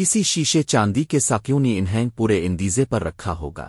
کسی شیشے چاندی کے ساکیوں نے انہیں پورے اندیزے پر رکھا ہوگا۔